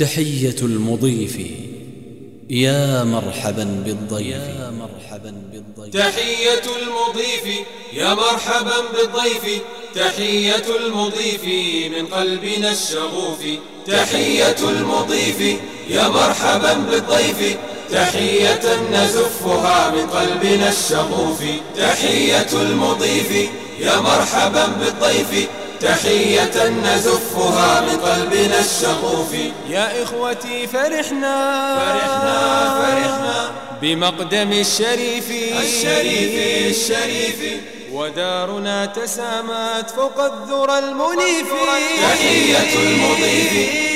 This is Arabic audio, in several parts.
تحية المضيف. يا مرحبا بالضيف. يا مرحبا بالضيف. تحية المضيف. يا مرحبا بالضيف. تحية المضيف من قلبنا الشغوف. تحية المضيف. يا مرحبا بالضيف. تحية نزفها من قلبنا الشغوف. تحية المضيف. يا مرحبا بالضيف. تحية نزفها من قلبنا الشغوف. يا إخوتي فرحنا. فرحنا فرحنا. بمقدم الشريف. الشريف الشريف. ودارنا تسامت فوق الذرى المنيف. تحية المضيف.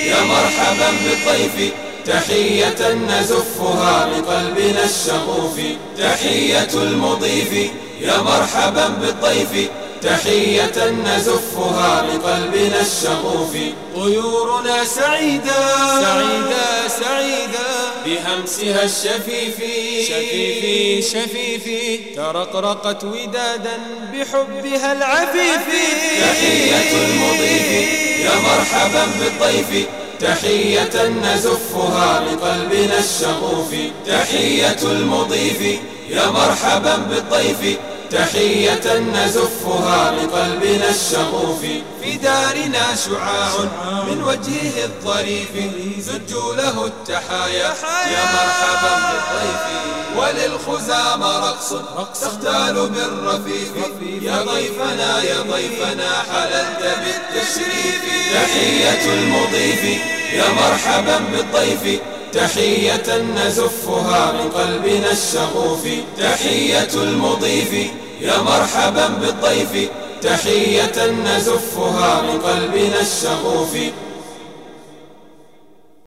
يا مرحبا بالضيف. تحية نزفها من قلبنا الشغوف. تحية المضيف. يا مرحبا بالضيف. تحية نزفها من قلبنا الشغوف. طيورنا سعيدة. سعيدة سعيدة. بهمسها الشفيف. شفيف شفيف. ترقرقت ودادا بحبها العفيف. تحية المضيف. يا مرحبا بالضيف. تحية نزفها من قلبنا الشغوف. تحية المضيف. يا مرحبا بالضيف. تحية نزفها من قلبنا الشغوف في دارنا شعاع من وجهه الظريف زجوا له التحايا يا مرحبا بالضيف وللخزام رقص تختال بالرفيف يا ضيفنا يا ضيفنا حللت بالتشريف تحية المضيف يا مرحبا بالضيف تحية نزفها من قلبنا الشغوف تحية المضيف يا مرحبا بالضيف تحية نزفها من قلبنا الشغوف.